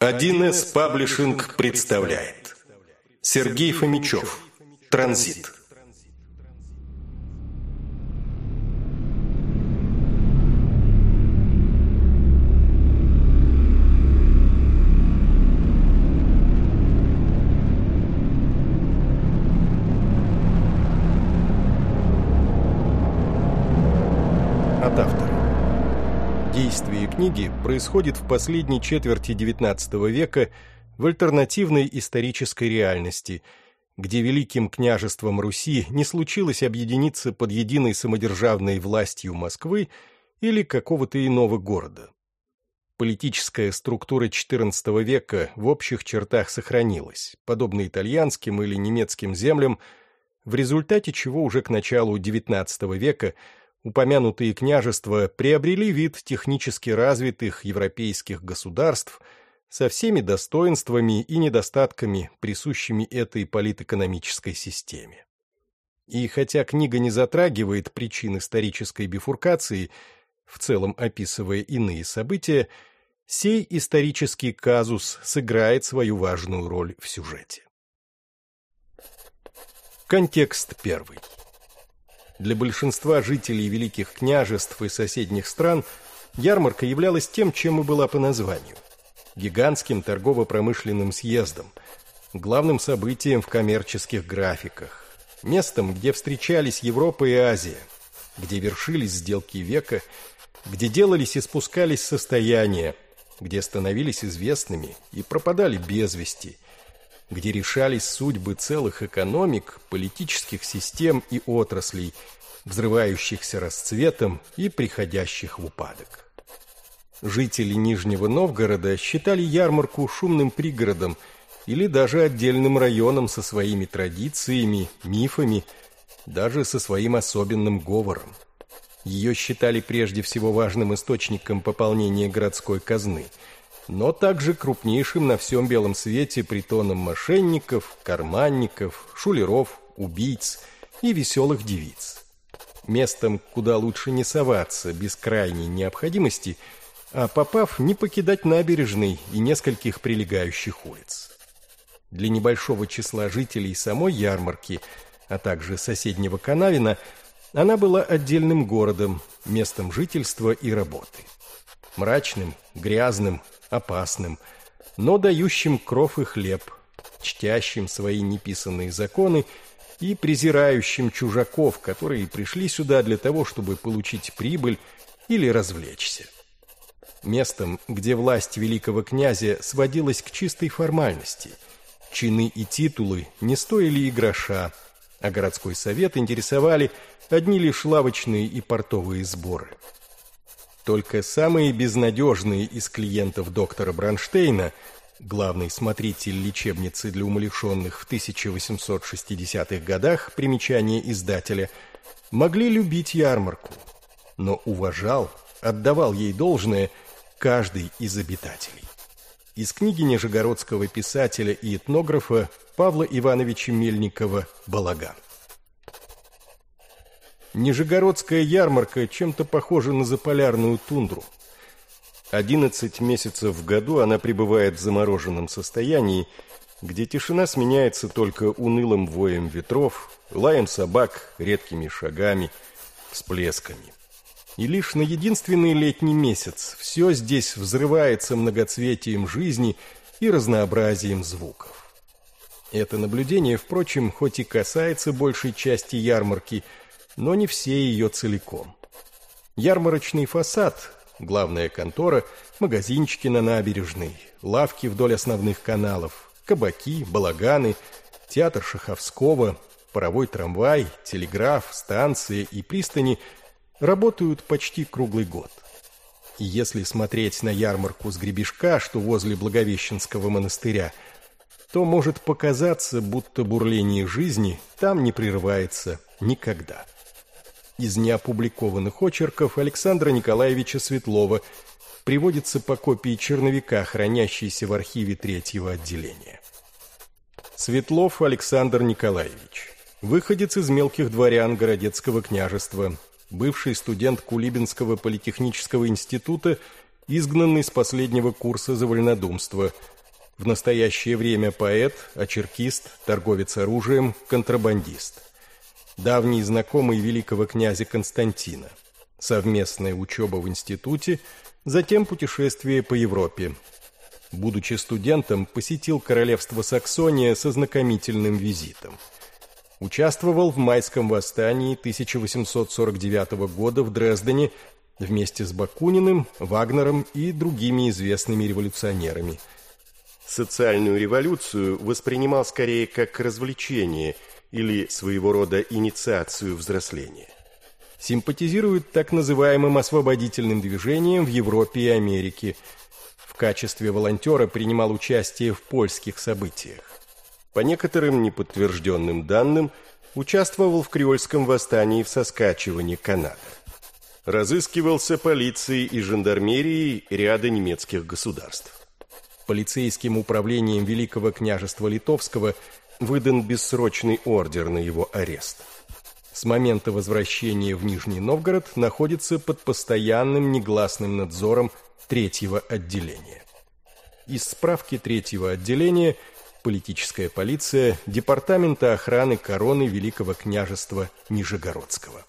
1С Паблишинг представляет. Сергей Фомичев. Транзит. От автора. Действие книги происходит в последней четверти XIX века в альтернативной исторической реальности, где великим княжеством Руси не случилось объединиться под единой самодержавной властью Москвы или какого-то иного города. Политическая структура XIV века в общих чертах сохранилась, подобно итальянским или немецким землям, в результате чего уже к началу XIX века – упомянутые княжества приобрели вид технически развитых европейских государств со всеми достоинствами и недостатками, присущими этой политэкономической системе. И хотя книга не затрагивает причин исторической бифуркации, в целом описывая иные события, сей исторический казус сыграет свою важную роль в сюжете. Контекст первый. Для большинства жителей великих княжеств и соседних стран ярмарка являлась тем, чем и была по названию – гигантским торгово-промышленным съездом, главным событием в коммерческих графиках, местом, где встречались Европа и Азия, где вершились сделки века, где делались и спускались состояния, где становились известными и пропадали без вести – где решались судьбы целых экономик, политических систем и отраслей, взрывающихся расцветом и приходящих в упадок. Жители Нижнего Новгорода считали ярмарку шумным пригородом или даже отдельным районом со своими традициями, мифами, даже со своим особенным говором. Ее считали прежде всего важным источником пополнения городской казны – но также крупнейшим на всем белом свете притоном мошенников, карманников, шулеров, убийц и веселых девиц. Местом, куда лучше не соваться без крайней необходимости, а попав, не покидать набережной и нескольких прилегающих улиц. Для небольшого числа жителей самой ярмарки, а также соседнего Канавина, она была отдельным городом, местом жительства и работы. Мрачным, грязным, опасным, но дающим кров и хлеб, чтящим свои неписанные законы и презирающим чужаков, которые пришли сюда для того, чтобы получить прибыль или развлечься. Местом, где власть великого князя сводилась к чистой формальности. Чины и титулы не стоили и гроша, а городской совет интересовали одни лишь лавочные и портовые сборы. Только самые безнадежные из клиентов доктора Бронштейна, главный смотритель лечебницы для умалишенных в 1860-х годах, примечание издателя, могли любить ярмарку, но уважал, отдавал ей должное каждый из обитателей. Из книги нижегородского писателя и этнографа Павла Ивановича Мельникова «Балаган». Нижегородская ярмарка чем-то похожа на заполярную тундру. Одиннадцать месяцев в году она пребывает в замороженном состоянии, где тишина сменяется только унылым воем ветров, лаем собак, редкими шагами, всплесками. И лишь на единственный летний месяц все здесь взрывается многоцветием жизни и разнообразием звуков. Это наблюдение, впрочем, хоть и касается большей части ярмарки – но не все ее целиком. Ярмарочный фасад, главная контора, магазинчики на набережной, лавки вдоль основных каналов, кабаки, балаганы, театр Шаховского, паровой трамвай, телеграф, станции и пристани работают почти круглый год. И если смотреть на ярмарку с гребешка, что возле Благовещенского монастыря, то может показаться, будто бурление жизни там не прерывается никогда из неопубликованных очерков Александра Николаевича Светлова приводится по копии черновика, хранящейся в архиве третьего отделения. Светлов Александр Николаевич, выходец из мелких дворян Городецкого княжества, бывший студент Кулибинского политехнического института изгнанный с последнего курса за вольнодумство. В настоящее время поэт, очеркист, торговец оружием, контрабандист. Давний знакомый великого князя Константина. Совместная учеба в институте, затем путешествие по Европе. Будучи студентом, посетил королевство Саксония со знакомительным визитом. Участвовал в майском восстании 1849 года в Дрездене вместе с Бакуниным, Вагнером и другими известными революционерами. Социальную революцию воспринимал скорее как развлечение или своего рода инициацию взросления. Симпатизирует так называемым освободительным движением в Европе и Америке. В качестве волонтера принимал участие в польских событиях. По некоторым неподтвержденным данным, участвовал в Креольском восстании в Соскачеване, Канада. Разыскивался полицией и жандармерией ряда немецких государств. Полицейским управлением Великого княжества Литовского выдан бессрочный ордер на его арест. С момента возвращения в Нижний Новгород находится под постоянным негласным надзором третьего отделения. Из справки третьего отделения – политическая полиция Департамента охраны короны Великого княжества Нижегородского.